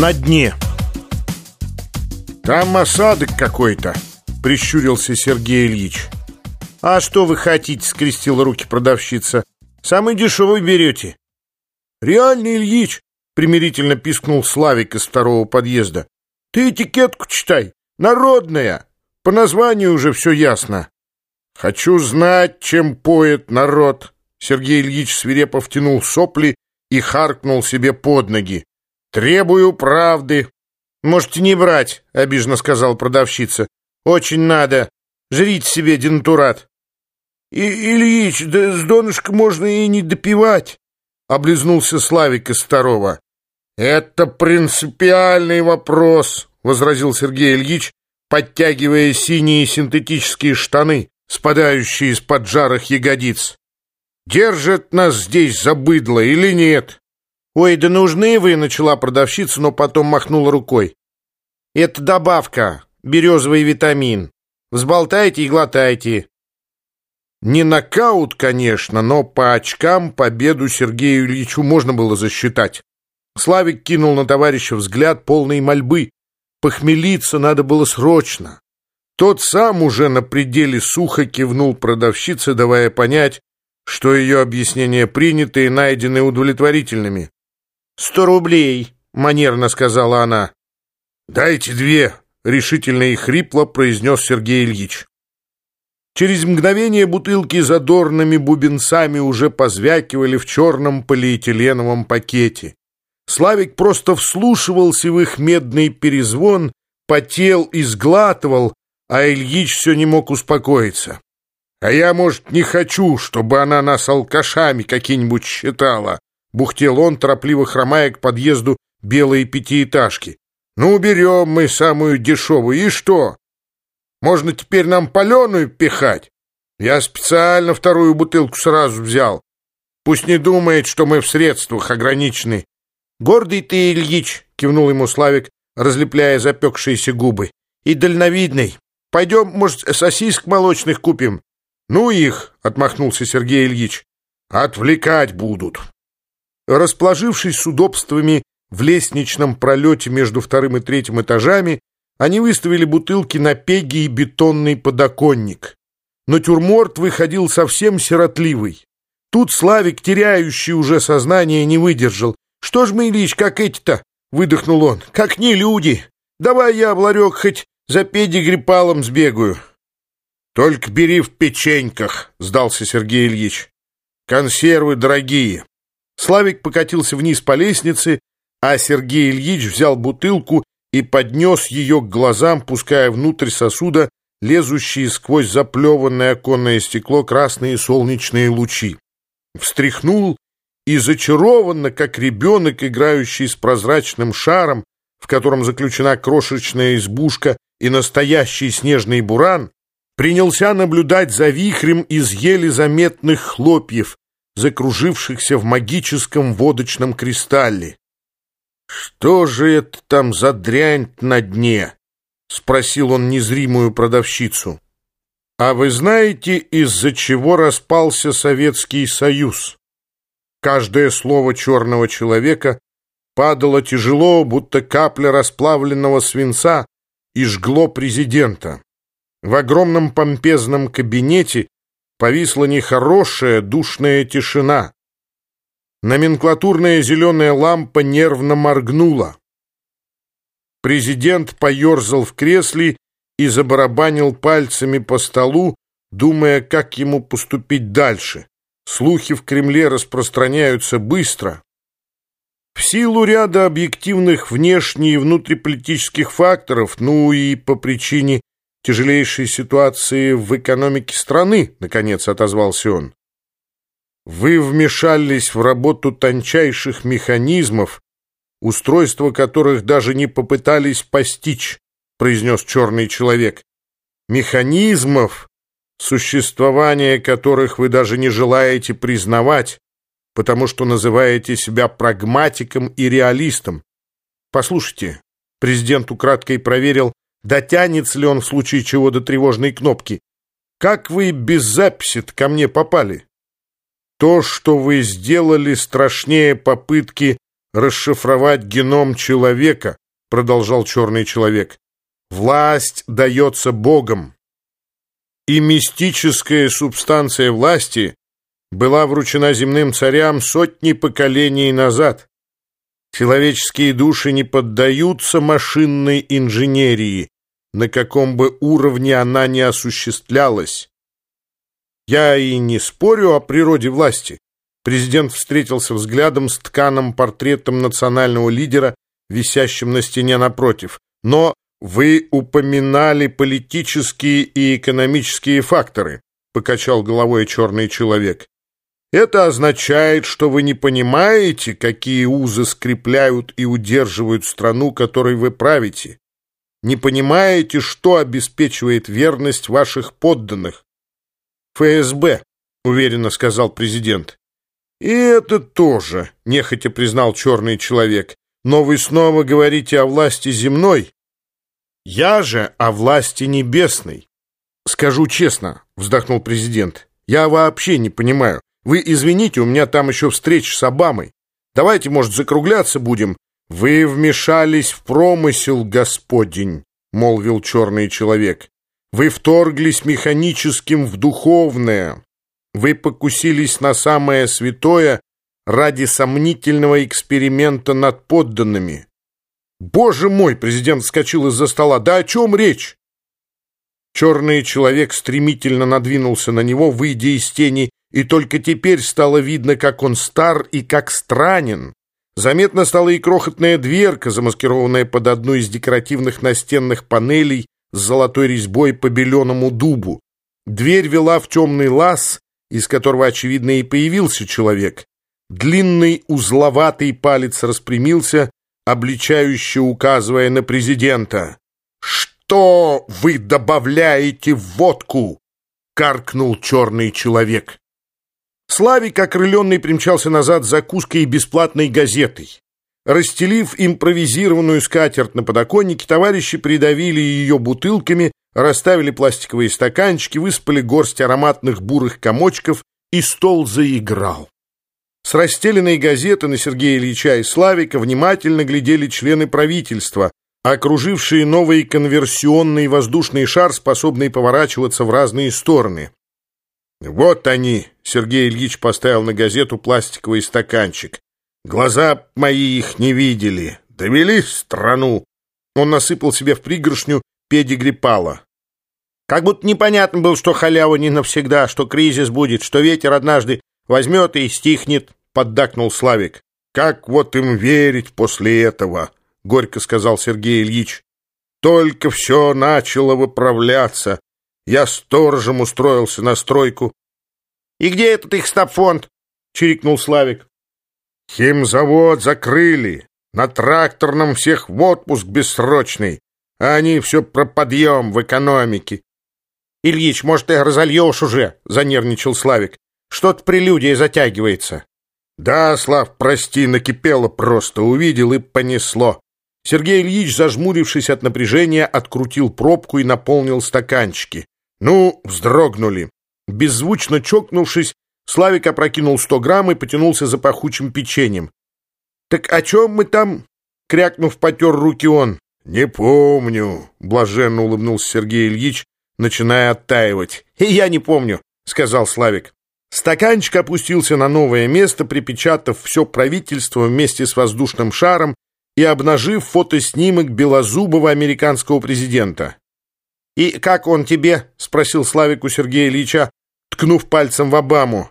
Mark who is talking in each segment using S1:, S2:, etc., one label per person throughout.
S1: на дне. Там осадок какой-то, прищурился Сергей Ильич. А что вы хотите, скрестила руки продавщица. Самый дешевый берете. Реальный Ильич, примирительно пискнул Славик из второго подъезда. Ты этикетку читай, народная. По названию уже все ясно. Хочу знать, чем поет народ. Сергей Ильич свирепо втянул сопли и харкнул себе под ноги. «Требую правды». «Можете не брать», — обиженно сказал продавщица. «Очень надо. Жрите себе денатурат». И, «Ильич, да с донышка можно и не допивать», — облизнулся Славик из второго. «Это принципиальный вопрос», — возразил Сергей Ильич, подтягивая синие синтетические штаны, спадающие из-под жарых ягодиц. «Держит нас здесь за быдло или нет?» «Ой, да нужны вы!» — начала продавщица, но потом махнула рукой. «Это добавка, березовый витамин. Взболтайте и глотайте». Не нокаут, конечно, но по очкам победу Сергею Ильичу можно было засчитать. Славик кинул на товарища взгляд полной мольбы. Похмелиться надо было срочно. Тот сам уже на пределе сухо кивнул продавщице, давая понять, что ее объяснения приняты и найдены удовлетворительными. «Сто рублей», — манерно сказала она. «Дайте две», — решительно и хрипло произнес Сергей Ильич. Через мгновение бутылки задорными бубенцами уже позвякивали в черном полиэтиленовом пакете. Славик просто вслушивался в их медный перезвон, потел и сглатывал, а Ильич все не мог успокоиться. «А я, может, не хочу, чтобы она нас алкашами какие-нибудь считала», Бухтел он, торопливо хромая к подъезду белой пятиэтажки. «Ну, берем мы самую дешевую, и что? Можно теперь нам паленую пихать? Я специально вторую бутылку сразу взял. Пусть не думает, что мы в средствах ограничены». «Гордый ты, Ильич!» — кивнул ему Славик, разлепляя запекшиеся губы. «И дальновидный. Пойдем, может, сосиск молочных купим?» «Ну их!» — отмахнулся Сергей Ильич. «Отвлекать будут!» Расположившись с удобствами в лестничном пролете между вторым и третьим этажами, они выставили бутылки на пеги и бетонный подоконник. Но тюрморт выходил совсем сиротливый. Тут Славик, теряющий уже сознание, не выдержал. «Что ж мы, Ильич, как эти-то?» — выдохнул он. «Как не люди! Давай я, Ларек, хоть за педигрипалом сбегаю». «Только бери в печеньках», — сдался Сергей Ильич. «Консервы дорогие». Славик покатился вниз по лестнице, а Сергей Ильич взял бутылку и поднес ее к глазам, пуская внутрь сосуда лезущие сквозь заплеванное оконное стекло красные солнечные лучи. Встряхнул и зачарованно, как ребенок, играющий с прозрачным шаром, в котором заключена крошечная избушка и настоящий снежный буран, принялся наблюдать за вихрем из еле заметных хлопьев, закружившихся в магическом водочном кристалле. «Что же это там за дрянь на дне?» — спросил он незримую продавщицу. «А вы знаете, из-за чего распался Советский Союз?» Каждое слово черного человека падало тяжело, будто капля расплавленного свинца, и жгло президента. В огромном помпезном кабинете повисла нехорошая душная тишина. Номенклатурная зеленая лампа нервно моргнула. Президент поерзал в кресле и забарабанил пальцами по столу, думая, как ему поступить дальше. Слухи в Кремле распространяются быстро. В силу ряда объективных внешне- и внутриполитических факторов, ну и по причине тяжелейшей ситуации в экономике страны, наконец отозвался он. Вы вмешались в работу тончайших механизмов, устройство которых даже не попытались постичь, произнес черный человек. Механизмов, существование которых вы даже не желаете признавать, потому что называете себя прагматиком и реалистом. Послушайте, президент украдкой проверил, Дотянется ли он в случае чего до тревожной кнопки? Как вы без записи ко мне попали? То, что вы сделали, страшнее попытки расшифровать геном человека, продолжал черный человек. Власть дается Богом. И мистическая субстанция власти была вручена земным царям сотни поколений назад. Человеческие души не поддаются машинной инженерии, на каком бы уровне она ни осуществлялась. Я и не спорю о природе власти. Президент встретился взглядом с тканым портретом национального лидера, висящим на стене напротив. Но вы упоминали политические и экономические факторы, покачал головой черный человек. Это означает, что вы не понимаете, какие узы скрепляют и удерживают страну, которой вы правите. Не понимаете, что обеспечивает верность ваших подданных. ФСБ, уверенно сказал президент. И это тоже, нехотя признал черный человек. Но вы снова говорите о власти земной. Я же о власти небесной. Скажу честно, вздохнул президент, я вообще не понимаю. Вы извините, у меня там еще встреча с Обамой. Давайте, может, закругляться будем. Вы вмешались в промысел, господень, молвил черный человек. Вы вторглись механическим в духовное. Вы покусились на самое святое ради сомнительного эксперимента над подданными. Боже мой, президент вскочил из-за стола. Да о чем речь? Черный человек стремительно надвинулся на него, выйдя из тени, и только теперь стало видно, как он стар и как странен. Заметно стала и крохотная дверка, замаскированная под одну из декоративных настенных панелей с золотой резьбой по беленому дубу. Дверь вела в темный лаз, из которого, очевидно, и появился человек. Длинный узловатый палец распрямился, обличающе указывая на президента. «Что вы добавляете в водку?» — каркнул черный человек. Славик, окрыленный, примчался назад с закуской и бесплатной газетой. Расстелив импровизированную скатерть на подоконнике, товарищи придавили ее бутылками, расставили пластиковые стаканчики, выспали горсть ароматных бурых комочков, и стол заиграл. С расстеленной газеты на Сергея Ильича и Славика внимательно глядели члены правительства, окружившие новый конверсионный воздушный шар, способный поворачиваться в разные стороны. «Вот они!» — Сергей Ильич поставил на газету пластиковый стаканчик. «Глаза мои их не видели. Довели страну!» Он насыпал себе в пригоршню педигрипала. Как будто непонятно было, что халява не навсегда, что кризис будет, что ветер однажды возьмет и стихнет, — поддакнул Славик. «Как вот им верить после этого?» — горько сказал Сергей Ильич. «Только все начало выправляться. Я сторожем устроился на стройку. «И где этот их стабфонд?» — чирикнул Славик. «Химзавод закрыли. На тракторном всех в отпуск бессрочный. А они все про подъем в экономике». «Ильич, может, ты разольешь уже?» — занервничал Славик. «Что-то прелюдия затягивается». «Да, Слав, прости, накипело просто. Увидел и понесло». Сергей Ильич, зажмурившись от напряжения, открутил пробку и наполнил стаканчики. Ну, вздрогнули. Беззвучно чокнувшись, Славик опрокинул сто грамм и потянулся за пахучим печеньем. «Так о чем мы там?» — крякнув, потер руки он. «Не помню», — блаженно улыбнулся Сергей Ильич, начиная оттаивать. «И я не помню», — сказал Славик. Стаканчик опустился на новое место, припечатав все правительство вместе с воздушным шаром и обнажив фотоснимок белозубого американского президента. «И как он тебе?» — спросил Славик у Сергея Ильича, ткнув пальцем в Обаму.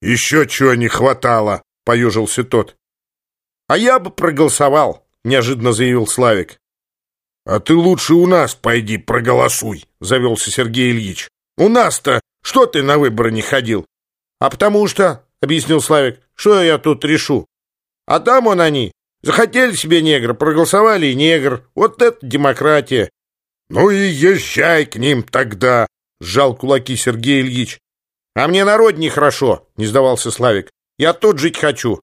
S1: «Еще чего не хватало», — поежился тот. «А я бы проголосовал», — неожиданно заявил Славик. «А ты лучше у нас пойди проголосуй», — завелся Сергей Ильич. «У нас-то что ты на выборы не ходил?» «А потому что», — объяснил Славик, — «что я тут решу? А там он они. Захотели себе негра, проголосовали и негр. Вот это демократия. «Ну и езжай к ним тогда!» — сжал кулаки Сергей Ильич. «А мне народ нехорошо!» — не сдавался Славик. «Я тут жить хочу.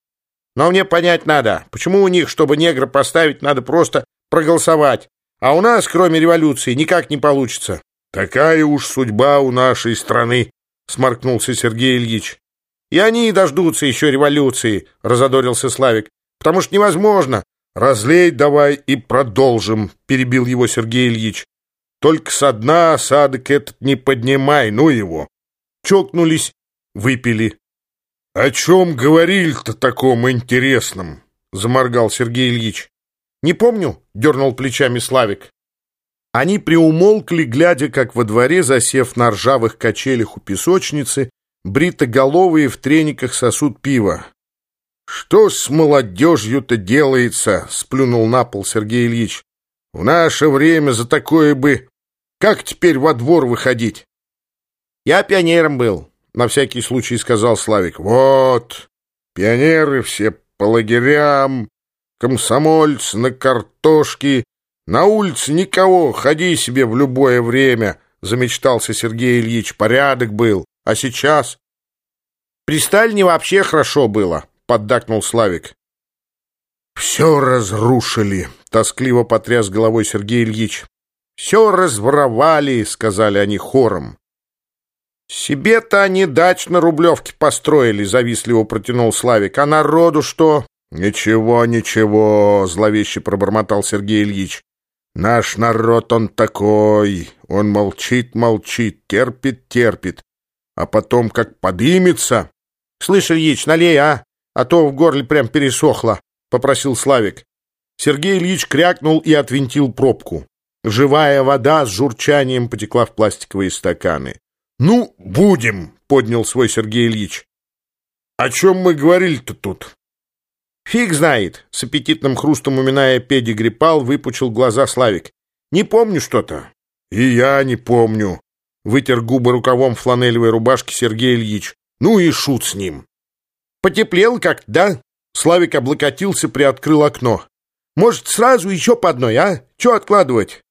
S1: Но мне понять надо, почему у них, чтобы негра поставить, надо просто проголосовать, а у нас, кроме революции, никак не получится». «Такая уж судьба у нашей страны!» — сморкнулся Сергей Ильич. «И они и дождутся еще революции», — разодорился Славик. потому что невозможно. Разлей давай и продолжим, перебил его Сергей Ильич. Только со дна осадок этот не поднимай, ну его. Чокнулись, выпили. О чем говорили-то таком интересном? Заморгал Сергей Ильич. Не помню, дернул плечами Славик. Они приумолкли, глядя, как во дворе, засев на ржавых качелях у песочницы, бритоголовые в трениках сосуд пива. «Что с молодежью-то делается?» — сплюнул на пол Сергей Ильич. «В наше время за такое бы... Как теперь во двор выходить?» «Я пионером был», — на всякий случай сказал Славик. «Вот, пионеры все по лагерям, комсомольцы на картошке, на улице никого, ходи себе в любое время», — замечтался Сергей Ильич. «Порядок был. А сейчас?» «При Сталине вообще хорошо было», — поддакнул Славик. «Все разрушили», — тоскливо потряс головой Сергей Ильич. «Все разворовали», — сказали они хором. «Себе-то они дач на Рублевке построили», — завистливо протянул Славик. «А народу что?» «Ничего, ничего», — зловеще пробормотал Сергей Ильич. «Наш народ он такой, он молчит, молчит, терпит, терпит, а потом как подымется...» «Слышь, Ильич, налей, а? А то в горле прям пересохло», — попросил Славик. Сергей Ильич крякнул и отвинтил пробку. Живая вода с журчанием потекла в пластиковые стаканы. «Ну, будем!» — поднял свой Сергей Ильич. «О чем мы говорили-то тут?» «Фиг знает!» — с аппетитным хрустом уминая педигри пал, выпучил глаза Славик. «Не помню что-то». «И я не помню», — вытер губы рукавом фланелевой рубашки Сергей Ильич. «Ну и шут с ним». «Потеплел как-то, да?» Славик облокотился, приоткрыл окно. «Может, сразу еще по одной, а? Че откладывать?»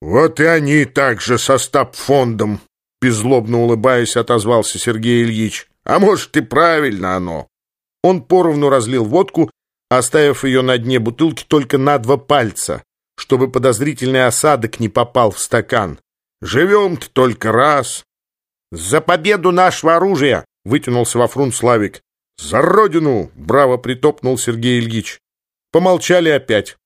S1: «Вот и они также со стаб-фондом», Беззлобно улыбаясь, отозвался Сергей Ильич. «А может, и правильно оно!» Он поровну разлил водку, оставив ее на дне бутылки только на два пальца, чтобы подозрительный осадок не попал в стакан. «Живем-то только раз!» «За победу нашего оружия!» — вытянулся во фрунт Славик. «За родину!» — браво притопнул Сергей Ильич. Помолчали опять.